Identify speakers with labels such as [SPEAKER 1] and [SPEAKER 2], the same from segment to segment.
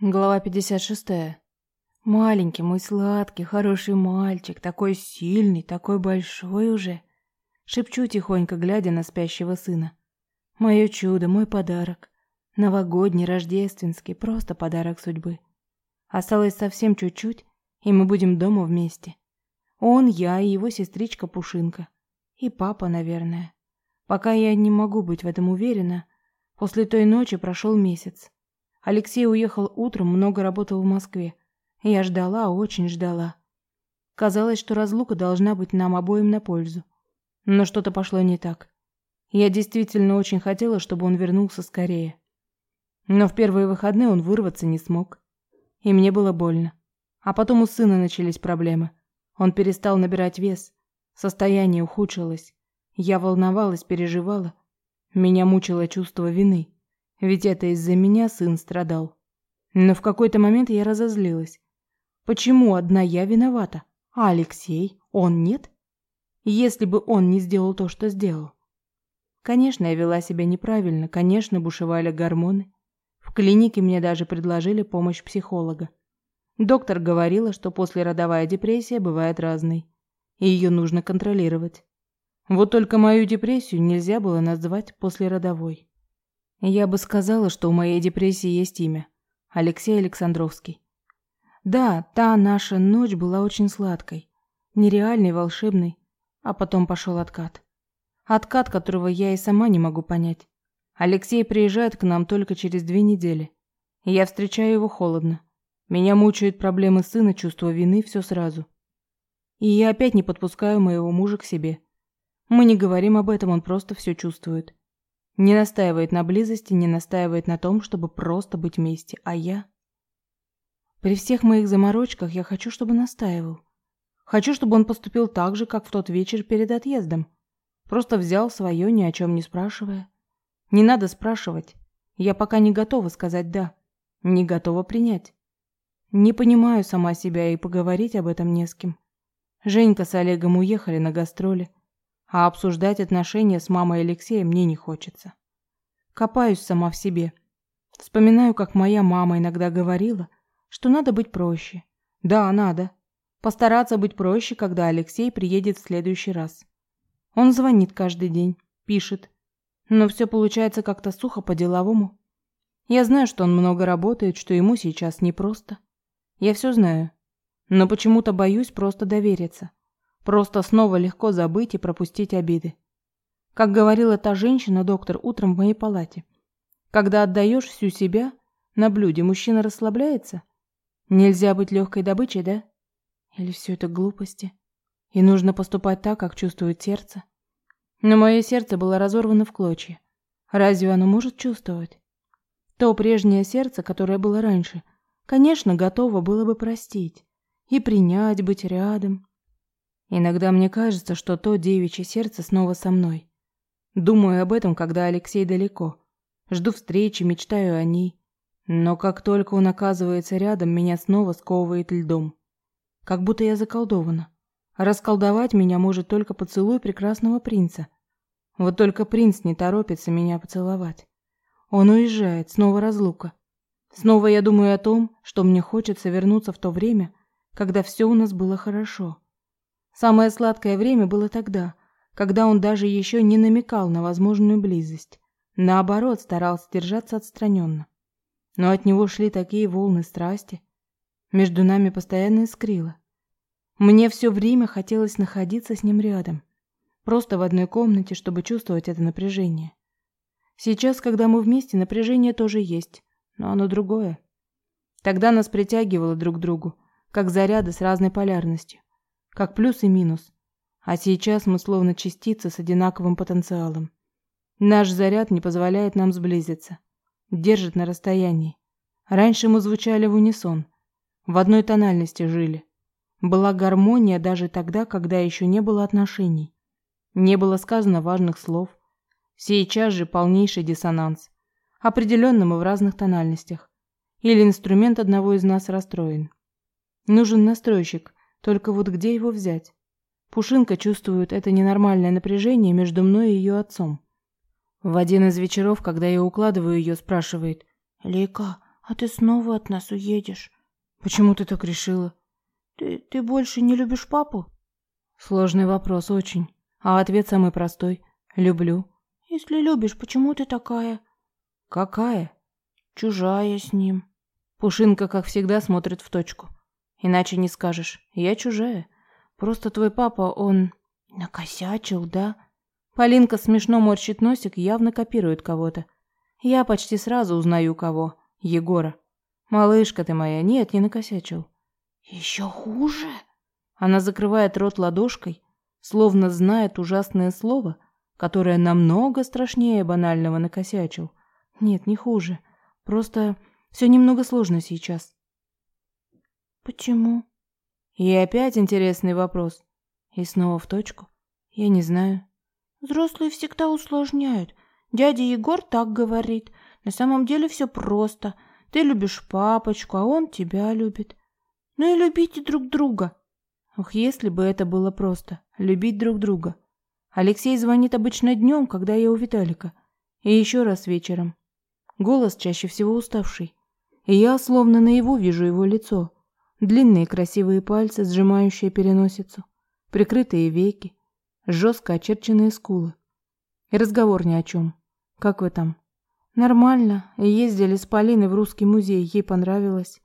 [SPEAKER 1] Глава 56. Маленький мой сладкий, хороший мальчик, такой сильный, такой большой уже. Шепчу тихонько, глядя на спящего сына. Мое чудо, мой подарок. Новогодний, рождественский, просто подарок судьбы. Осталось совсем чуть-чуть, и мы будем дома вместе. Он, я и его сестричка Пушинка. И папа, наверное. Пока я не могу быть в этом уверена, после той ночи прошел месяц. Алексей уехал утром, много работал в Москве. Я ждала, очень ждала. Казалось, что разлука должна быть нам обоим на пользу. Но что-то пошло не так. Я действительно очень хотела, чтобы он вернулся скорее. Но в первые выходные он вырваться не смог. И мне было больно. А потом у сына начались проблемы. Он перестал набирать вес. Состояние ухудшилось. Я волновалась, переживала. Меня мучило чувство вины. Ведь это из-за меня сын страдал. Но в какой-то момент я разозлилась. Почему одна я виновата, а Алексей, он нет? Если бы он не сделал то, что сделал. Конечно, я вела себя неправильно, конечно, бушевали гормоны. В клинике мне даже предложили помощь психолога. Доктор говорила, что послеродовая депрессия бывает разной, и ее нужно контролировать. Вот только мою депрессию нельзя было назвать послеродовой. Я бы сказала, что у моей депрессии есть имя. Алексей Александровский. Да, та наша ночь была очень сладкой. Нереальной, волшебной. А потом пошел откат. Откат, которого я и сама не могу понять. Алексей приезжает к нам только через две недели. Я встречаю его холодно. Меня мучают проблемы сына, чувство вины, все сразу. И я опять не подпускаю моего мужа к себе. Мы не говорим об этом, он просто все чувствует. Не настаивает на близости, не настаивает на том, чтобы просто быть вместе, а я... При всех моих заморочках я хочу, чтобы настаивал. Хочу, чтобы он поступил так же, как в тот вечер перед отъездом. Просто взял свое, ни о чем не спрашивая. Не надо спрашивать. Я пока не готова сказать «да». Не готова принять. Не понимаю сама себя и поговорить об этом не с кем. Женька с Олегом уехали на гастроли а обсуждать отношения с мамой Алексея мне не хочется. Копаюсь сама в себе. Вспоминаю, как моя мама иногда говорила, что надо быть проще. Да, надо. Постараться быть проще, когда Алексей приедет в следующий раз. Он звонит каждый день, пишет. Но все получается как-то сухо по-деловому. Я знаю, что он много работает, что ему сейчас непросто. Я все знаю. Но почему-то боюсь просто довериться. Просто снова легко забыть и пропустить обиды. Как говорила та женщина-доктор утром в моей палате. Когда отдаешь всю себя на блюде, мужчина расслабляется? Нельзя быть легкой добычей, да? Или все это глупости? И нужно поступать так, как чувствует сердце? Но мое сердце было разорвано в клочья. Разве оно может чувствовать? То прежнее сердце, которое было раньше, конечно, готово было бы простить и принять, быть рядом, Иногда мне кажется, что то девичье сердце снова со мной. Думаю об этом, когда Алексей далеко. Жду встречи, мечтаю о ней. Но как только он оказывается рядом, меня снова сковывает льдом. Как будто я заколдована. Расколдовать меня может только поцелуй прекрасного принца. Вот только принц не торопится меня поцеловать. Он уезжает, снова разлука. Снова я думаю о том, что мне хочется вернуться в то время, когда все у нас было хорошо. Самое сладкое время было тогда, когда он даже еще не намекал на возможную близость. Наоборот, старался держаться отстраненно. Но от него шли такие волны страсти. Между нами постоянно искрило. Мне все время хотелось находиться с ним рядом. Просто в одной комнате, чтобы чувствовать это напряжение. Сейчас, когда мы вместе, напряжение тоже есть, но оно другое. Тогда нас притягивало друг к другу, как заряды с разной полярностью как плюс и минус. А сейчас мы словно частицы с одинаковым потенциалом. Наш заряд не позволяет нам сблизиться. Держит на расстоянии. Раньше мы звучали в унисон. В одной тональности жили. Была гармония даже тогда, когда еще не было отношений. Не было сказано важных слов. Сейчас же полнейший диссонанс. Определенно мы в разных тональностях. Или инструмент одного из нас расстроен. Нужен настройщик, только вот где его взять? Пушинка чувствует это ненормальное напряжение между мной и ее отцом. В один из вечеров, когда я укладываю ее, спрашивает. «Лика, А ты снова от нас уедешь.
[SPEAKER 2] Почему ты так решила?
[SPEAKER 1] Ты, ты больше не любишь папу?
[SPEAKER 2] Сложный вопрос, очень. А ответ самый простой. Люблю.
[SPEAKER 1] Если любишь, почему ты такая?
[SPEAKER 2] Какая?
[SPEAKER 1] Чужая с ним.
[SPEAKER 2] Пушинка, как всегда, смотрит в точку. Иначе не скажешь. Я чужая. Просто твой папа, он...
[SPEAKER 1] Накосячил, да?
[SPEAKER 2] Полинка смешно морщит носик, явно копирует кого-то. Я почти сразу узнаю кого. Егора. Малышка ты моя, нет, не накосячил.
[SPEAKER 1] Еще хуже?
[SPEAKER 2] Она закрывает рот ладошкой, словно знает ужасное слово, которое намного страшнее банального накосячил. Нет, не хуже. Просто все немного сложно сейчас.
[SPEAKER 1] Почему?
[SPEAKER 2] И опять интересный вопрос. И снова в точку. Я не знаю.
[SPEAKER 1] Взрослые всегда усложняют. Дядя Егор так говорит. На самом деле все просто. Ты любишь папочку, а он тебя любит. Ну и любите друг друга.
[SPEAKER 2] Ох, если бы это было просто. Любить друг друга. Алексей звонит обычно днем, когда я у Виталика. И еще раз вечером. Голос чаще всего уставший. И я словно наяву вижу его лицо. Длинные красивые пальцы, сжимающие переносицу. Прикрытые веки. Жестко очерченные скулы. И разговор ни о чем. Как вы там? Нормально. Ездили с Полиной в русский музей, ей понравилось.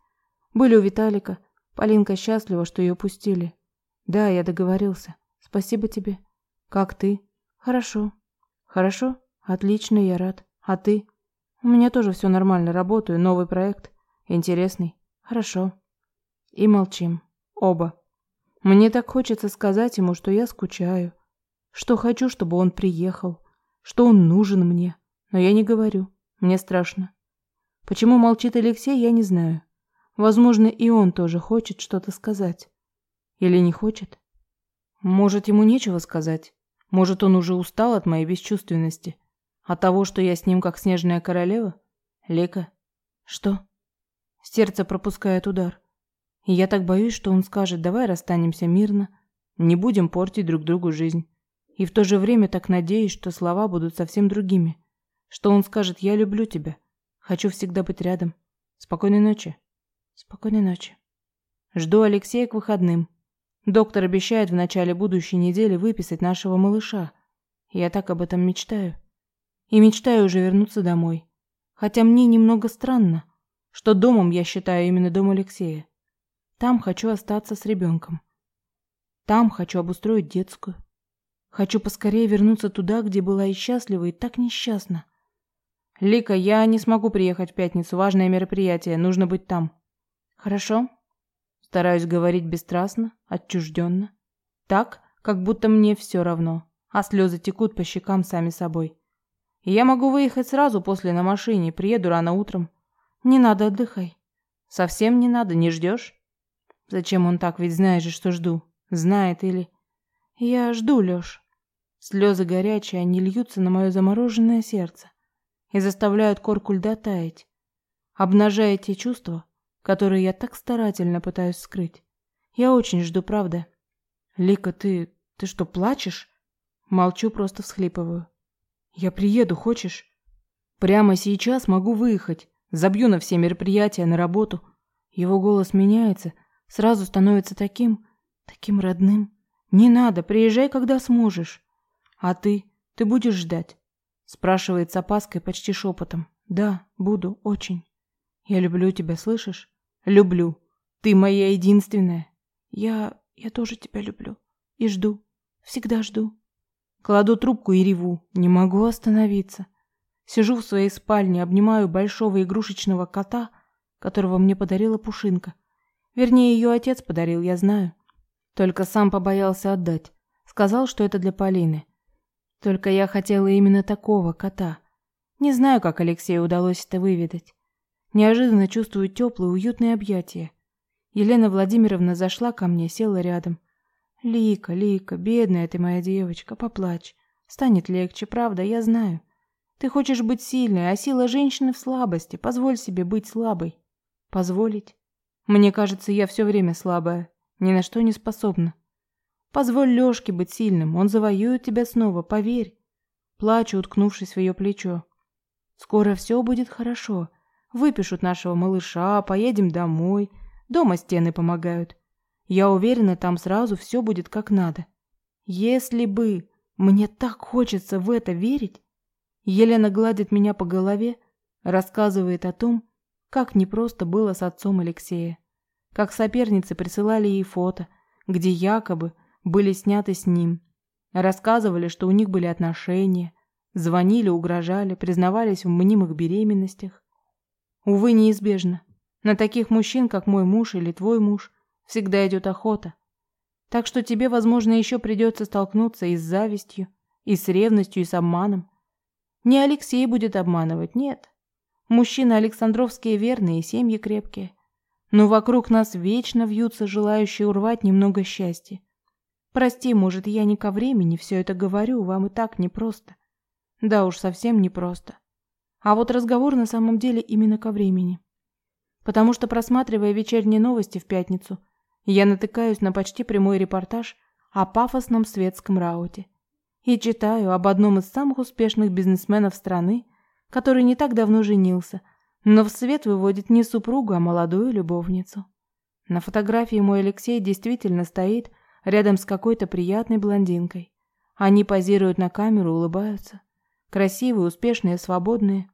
[SPEAKER 2] Были у Виталика. Полинка счастлива, что ее пустили. Да, я договорился. Спасибо тебе. Как ты? Хорошо. Хорошо? Отлично, я рад. А ты? У меня тоже все нормально, работаю, новый проект. Интересный. Хорошо. И молчим. Оба. Мне так хочется сказать ему, что я скучаю. Что хочу, чтобы он приехал. Что он нужен мне. Но я не говорю. Мне страшно. Почему молчит Алексей, я не знаю. Возможно, и он тоже хочет что-то сказать. Или не хочет? Может, ему нечего сказать? Может, он уже устал от моей бесчувственности? От того, что я с ним как снежная королева? Лека? Что? Сердце пропускает удар. И я так боюсь, что он скажет, давай расстанемся мирно, не будем портить друг другу жизнь. И в то же время так надеюсь, что слова будут совсем другими. Что он скажет, я люблю тебя, хочу всегда быть рядом. Спокойной ночи. Спокойной ночи. Жду Алексея к выходным. Доктор обещает в начале будущей недели выписать нашего малыша. Я так об этом мечтаю и мечтаю уже вернуться домой. Хотя мне немного странно, что домом я считаю именно дом Алексея. Там хочу остаться с ребенком. Там хочу обустроить детскую. Хочу поскорее вернуться туда, где была и счастлива, и так несчастна. Лика, я не смогу приехать в пятницу, важное мероприятие, нужно быть там. Хорошо? Стараюсь говорить бесстрастно, отчужденно. Так, как будто мне все равно, а слезы текут по щекам сами собой. Я могу выехать сразу после на машине, приеду рано утром. Не надо, отдыхай. Совсем не надо, не ждешь? Зачем он так, ведь знаешь же, что жду. Знает или... Я жду, Лёш. Слезы горячие, они льются на мое замороженное сердце и заставляют корку льда таять, обнажая те чувства, которые я так старательно пытаюсь скрыть. Я очень жду, правда. Лика, ты... ты что, плачешь? Молчу, просто всхлипываю. Я приеду, хочешь? Прямо сейчас могу выехать. Забью на все мероприятия, на работу. Его голос меняется, сразу становится таким, таким родным. Не надо, приезжай, когда сможешь. А ты, ты будешь ждать? спрашивает с опаской, почти шепотом. Да, буду, очень. Я люблю тебя, слышишь? Люблю. Ты моя единственная. Я я тоже тебя люблю и жду. Всегда жду. Кладу трубку и реву. Не могу остановиться. Сижу в своей спальне, обнимаю большого игрушечного кота, которого мне подарила Пушинка. Вернее, ее отец подарил, я знаю. Только сам побоялся отдать. Сказал, что это для Полины. Только я хотела именно такого кота. Не знаю, как Алексею удалось это выведать. Неожиданно чувствую теплые, уютные объятия. Елена Владимировна зашла ко мне, села рядом. Лика, Лика, бедная ты моя девочка, поплачь. Станет легче, правда, я знаю. Ты хочешь быть сильной, а сила женщины в слабости. Позволь себе быть слабой. Позволить? Мне кажется, я все время слабая, ни на что не способна. Позволь Лёшке быть сильным, он завоюет тебя снова, поверь. Плачу, уткнувшись в ее плечо. Скоро все будет хорошо.
[SPEAKER 1] Выпишут нашего малыша, поедем домой. Дома стены помогают. Я уверена, там сразу все будет как надо. Если бы... Мне так хочется в это верить. Елена гладит меня по голове, рассказывает о том, как непросто было с отцом Алексея. Как соперницы присылали ей фото, где якобы были сняты с ним. Рассказывали, что у них были отношения, звонили, угрожали, признавались в мнимых беременностях. Увы, неизбежно. На таких мужчин, как мой муж или твой муж, всегда идет охота. Так что тебе, возможно, еще придется столкнуться и с завистью, и с ревностью, и с обманом. Не Алексей будет обманывать, нет. Мужчины Александровские верные, семьи крепкие. Но вокруг нас вечно вьются желающие урвать немного счастья. Прости, может, я не ко времени все это говорю, вам и так непросто. Да уж, совсем непросто. А вот разговор на самом деле именно ко времени. Потому что, просматривая вечерние новости в пятницу, я натыкаюсь на почти прямой репортаж о пафосном светском рауте. И читаю об одном из самых успешных бизнесменов страны, который не так давно женился, но в свет выводит не супругу, а молодую любовницу. На фотографии мой Алексей действительно стоит рядом с какой-то приятной блондинкой. Они позируют на камеру, улыбаются. Красивые, успешные, свободные.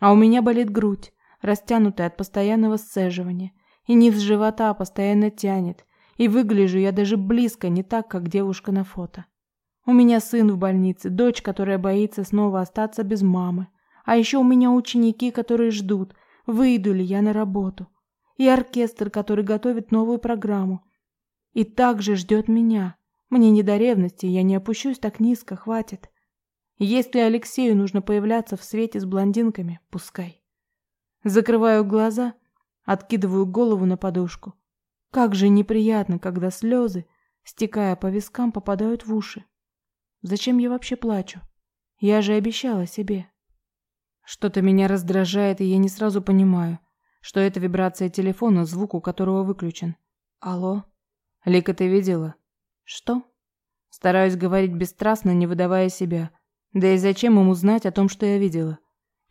[SPEAKER 1] А у меня болит грудь, растянутая от постоянного сцеживания, и низ живота постоянно тянет, и выгляжу я даже близко не так, как девушка на фото. У меня сын в больнице, дочь, которая боится снова остаться без мамы. А еще у меня ученики, которые ждут, выйду ли я на работу. И оркестр, который готовит новую программу. И также ждет меня. Мне не до ревности, я не опущусь так низко, хватит. Если Алексею нужно появляться в свете с блондинками, пускай. Закрываю глаза, откидываю голову на подушку. Как же неприятно, когда слезы, стекая по вискам, попадают в уши. Зачем я вообще плачу? Я же обещала себе. Что-то меня раздражает, и я не сразу понимаю, что это вибрация телефона, звук у которого выключен. Алло? Лика, ты видела? Что? Стараюсь говорить бесстрастно, не выдавая себя. Да и зачем ему знать о том, что я видела?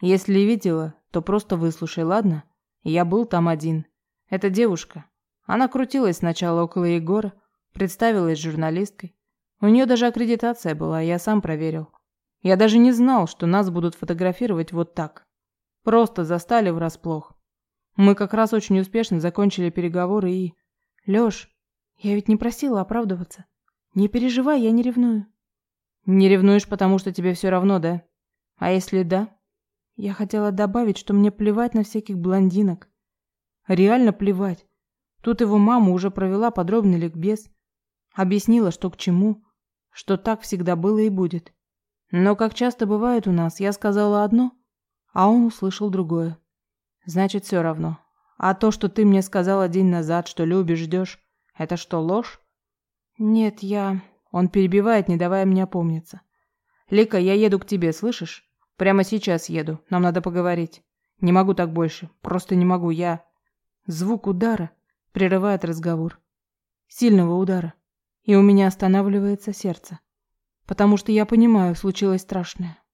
[SPEAKER 1] Если видела, то просто выслушай, ладно? Я был там один. Это девушка. Она крутилась сначала около Егора, представилась журналисткой. У нее даже аккредитация была, я сам проверил. Я даже не знал, что нас будут фотографировать вот так. Просто застали врасплох. Мы как раз очень успешно закончили переговоры и... Лёш, я ведь не просила оправдываться. Не переживай, я не ревную. Не ревнуешь, потому что тебе все равно, да? А если да? Я хотела добавить, что мне плевать на всяких блондинок. Реально плевать. Тут его мама уже провела подробный ликбез. Объяснила, что к чему. Что так всегда было и будет. Но, как часто бывает у нас, я сказала одно, а он услышал другое. Значит, все равно. А то, что ты мне сказала день назад, что любишь, ждешь, это что, ложь? Нет, я... Он перебивает, не давая мне опомниться. «Лика, я еду к тебе, слышишь? Прямо сейчас еду. Нам надо поговорить. Не могу так больше. Просто не могу. Я...» Звук удара прерывает разговор. Сильного удара. И у меня останавливается сердце. Потому что я понимаю, случилось страшное.